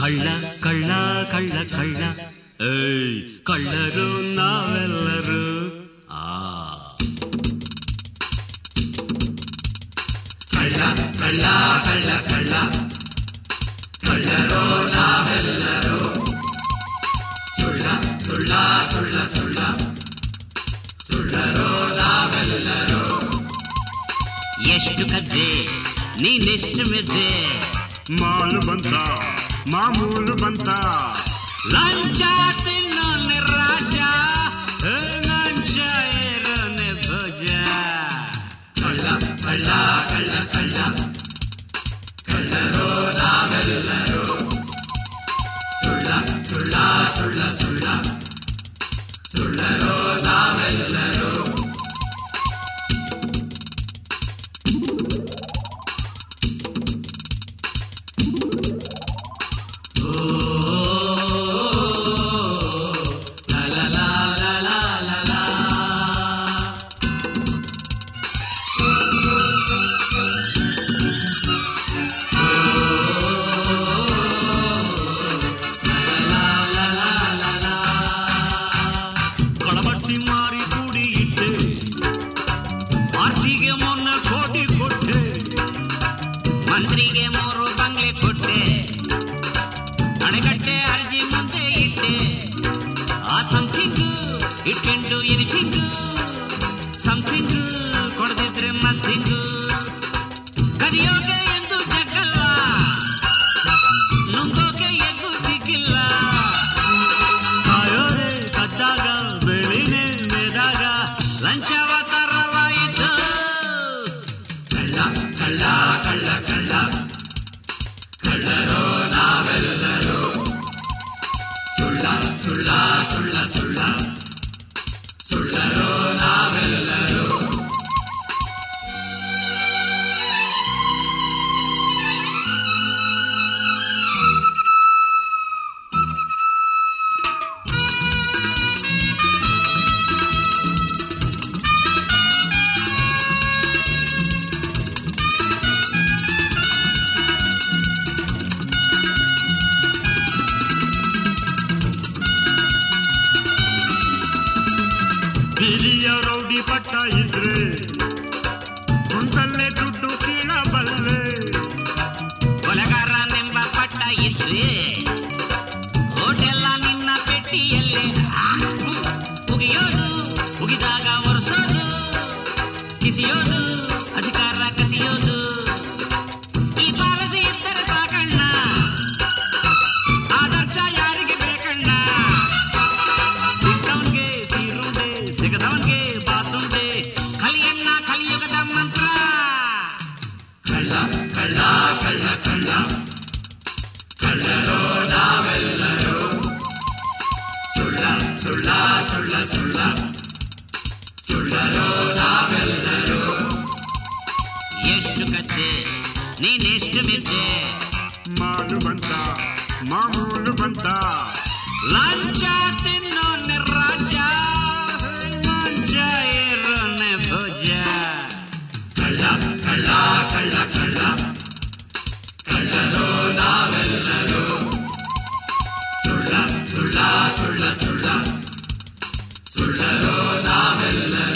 ಕಳ್ಳ ಕಳ್ಳ ಕಳ್ಳ ಕಳ್ಳ. ಏಯ್, ಕಳ್ಳರು ನಾವೆಲ್ಲರು. ಆ. ಕಳ್ಳ ಕಳ್ಳ ಕಳ್ಳ ಕಳ್ಳ. ಕಳ್ಳರು ನಾವೆಲ್ಲರು. ಸುಳ್ಳ ಸುಳ್ಳ ಸುಳ್ಳ ಸುಳ್ಳ. ಸುಳ್ಳರು ನಾವೆಲ್ಲರು. ಎಷ್ಟು ಕದ್ದೆ, ನೀನೆಷ್ಟು ಮೆದ್ದೆ. ಮಾಲು ಬಂತ ಮಾಮೂಲು ಬಂತ ಲಂಚ ఇటు ఇది చెండు ಹಿರಿಯ ರೌಡಿ ಪಟ್ಟ ಇದ್ರೆ ಒಂದಲ್ಲೇ ದುಡ್ಡು ಕೀಳಬಲ್ಲೆ. ಕೊಲೆಗಾರನೆಂಬ ಪಟ್ಟ ಇದ್ರೆ, ಹೋಟೆಲ್ಲ ನಿನ್ನ ಪೆಟ್ಟಿಯಲ್ಲಿ ಉಗಿಯೋದು ಉಗಿದಾಗ ಒರೆಸೋದು, ಕಿಸಿಯೋದು. ಕಳ್ಳ ಕಳ್ಳ ಕಳ್ಳ ಕಳ್ಳ ಕಳ್ಳರೋ ನಾವೆಲ್ಲರೂ ಸುಳ್ಳ ಸುಳ್ಳ ಸುಳ್ಳ ಸುಳ್ಳ ಸುಳ್ಳರೋ ನಾವೆಲ್ಲರೂ ಎಷ್ಟು ಕತ್ತೆ ನೀನೆಷ್ಟು ಬಿದ್ದೆ ಮಾಲು ಬಂತ ಮಾಮೂಲು ಬಂತ. ಲಂಚ ಸುಳ್ಳರೋ ನಾವೆಲ್ಲರೂ